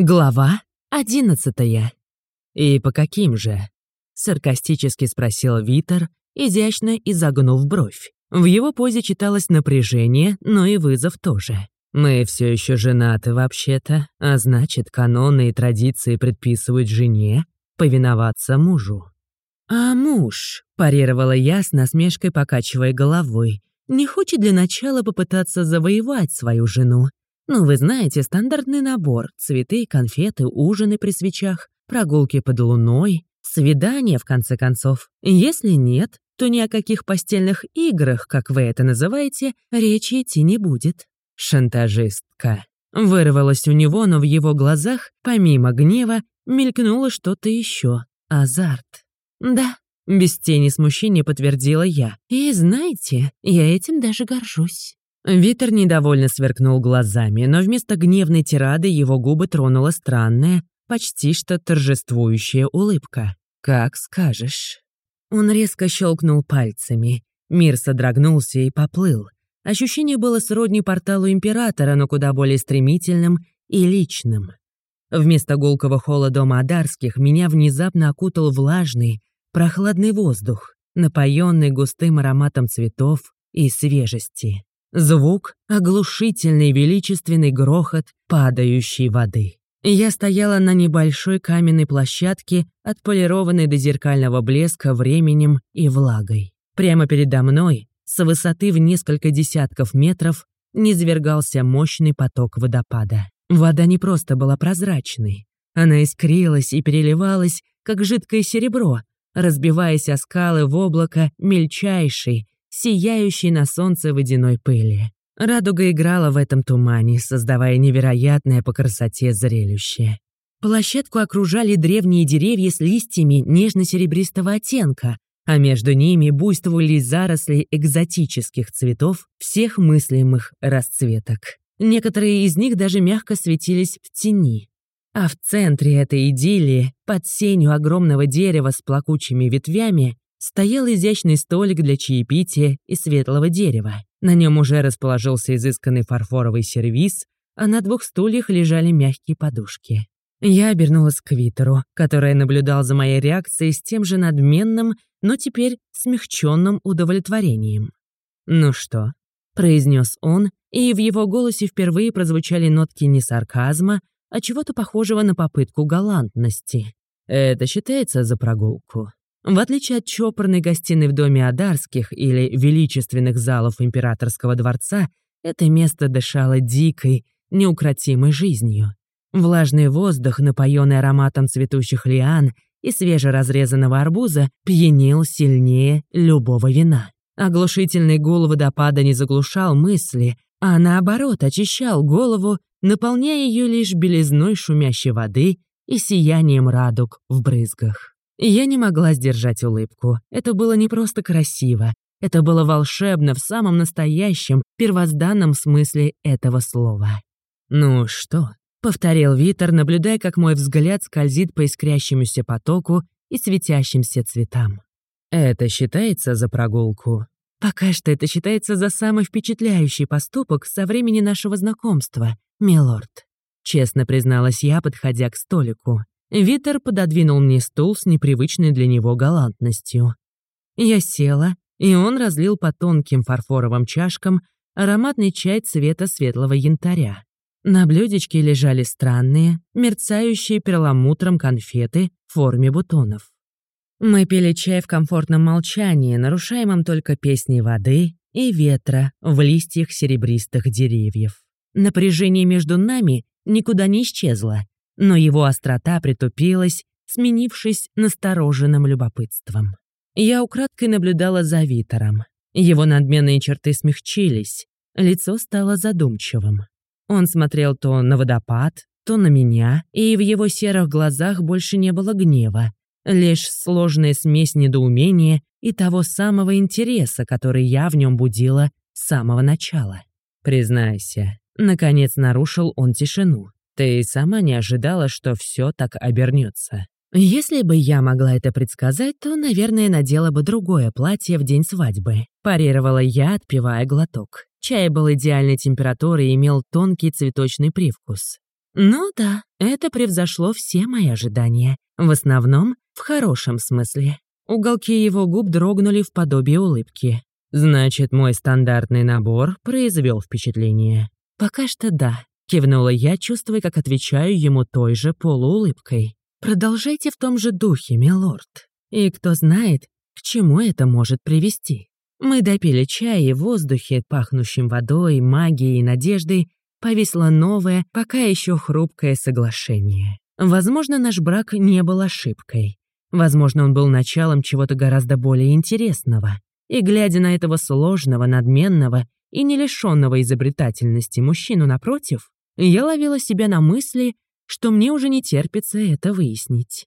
Глава одиннадцатая. «И по каким же?» — саркастически спросил Витер, изящно изогнув бровь. В его позе читалось напряжение, но и вызов тоже. «Мы все еще женаты вообще-то, а значит, каноны и традиции предписывают жене повиноваться мужу». «А муж?» — парировала я с насмешкой, покачивая головой. «Не хочет для начала попытаться завоевать свою жену, ну, вы знаете, стандартный набор. Цветы, конфеты, ужины при свечах, прогулки под луной, свидания, в конце концов. Если нет, то ни о каких постельных играх, как вы это называете, речи идти не будет. Шантажистка. Вырвалось у него, но в его глазах, помимо гнева, мелькнуло что-то еще. Азарт. Да, без тени смущения подтвердила я. И знаете, я этим даже горжусь. Витер недовольно сверкнул глазами, но вместо гневной тирады его губы тронула странная, почти что торжествующая улыбка. «Как скажешь». Он резко щелкнул пальцами. Мир содрогнулся и поплыл. Ощущение было сродни порталу Императора, но куда более стремительным и личным. Вместо гулкого холла дома Адарских меня внезапно окутал влажный, прохладный воздух, напоенный густым ароматом цветов и свежести. Звук — оглушительный величественный грохот падающей воды. Я стояла на небольшой каменной площадке, отполированной до зеркального блеска временем и влагой. Прямо передо мной, с высоты в несколько десятков метров, низвергался мощный поток водопада. Вода не просто была прозрачной. Она искрилась и переливалась, как жидкое серебро, разбиваясь о скалы в облако мельчайшей, сияющей на солнце водяной пыли. Радуга играла в этом тумане, создавая невероятное по красоте зрелище. Площадку окружали древние деревья с листьями нежно-серебристого оттенка, а между ними буйствовали заросли экзотических цветов всех мыслимых расцветок. Некоторые из них даже мягко светились в тени. А в центре этой идиллии, под сенью огромного дерева с плакучими ветвями, стоял изящный столик для чаепития из светлого дерева. На нем уже расположился изысканный фарфоровый сервиз, а на двух стульях лежали мягкие подушки. Я обернулась к Витеру, который наблюдал за моей реакцией с тем же надменным, но теперь смягченным удовлетворением. «Ну что?» — произнес он, и в его голосе впервые прозвучали нотки не сарказма, а чего-то похожего на попытку галантности. «Это считается за прогулку?» В отличие от чопорной гостиной в доме Адарских или величественных залов императорского дворца, это место дышало дикой, неукротимой жизнью. Влажный воздух, напоенный ароматом цветущих лиан и свежеразрезанного арбуза, пьянил сильнее любого вина. Оглушительный гул водопада не заглушал мысли, а наоборот очищал голову, наполняя ее лишь белизной шумящей воды и сиянием радуг в брызгах. Я не могла сдержать улыбку. Это было не просто красиво. Это было волшебно в самом настоящем, первозданном смысле этого слова. «Ну что?» — повторил Витер, наблюдая, как мой взгляд скользит по искрящемуся потоку и светящимся цветам. «Это считается за прогулку?» «Пока что это считается за самый впечатляющий поступок со времени нашего знакомства, милорд», — честно призналась я, подходя к столику. Витер пододвинул мне стул с непривычной для него галантностью. Я села, и он разлил по тонким фарфоровым чашкам ароматный чай цвета светлого янтаря. На блюдечке лежали странные, мерцающие перламутром конфеты в форме бутонов. Мы пили чай в комфортном молчании, нарушаемом только песней воды и ветра в листьях серебристых деревьев. Напряжение между нами никуда не исчезло, но его острота притупилась, сменившись настороженным любопытством. Я украдкой наблюдала за Витером. Его надменные черты смягчились, лицо стало задумчивым. Он смотрел то на водопад, то на меня, и в его серых глазах больше не было гнева, лишь сложная смесь недоумения и того самого интереса, который я в нем будила с самого начала. «Признайся», — наконец нарушил он тишину. Ты сама не ожидала, что все так обернется. Если бы я могла это предсказать, то, наверное, надела бы другое платье в день свадьбы. Парировала я, отпивая глоток. Чай был идеальной температуры и имел тонкий цветочный привкус. Ну да, это превзошло все мои ожидания. В основном, в хорошем смысле. Уголки его губ дрогнули в подобии улыбки. Значит, мой стандартный набор произвел впечатление. Пока что да, кивнула я, чувствуя, как отвечаю ему той же полуулыбкой. Продолжайте в том же духе, милорд. И кто знает, к чему это может привести. Мы допили чай, и в воздухе, пахнущем водой, магией и надеждой, повисло новое, пока еще хрупкое соглашение. Возможно, наш брак не был ошибкой. Возможно, он был началом чего-то гораздо более интересного. И глядя на этого сложного, надменного и не лишенного изобретательности мужчину напротив, я ловила себя на мысли, что мне уже не терпится это выяснить.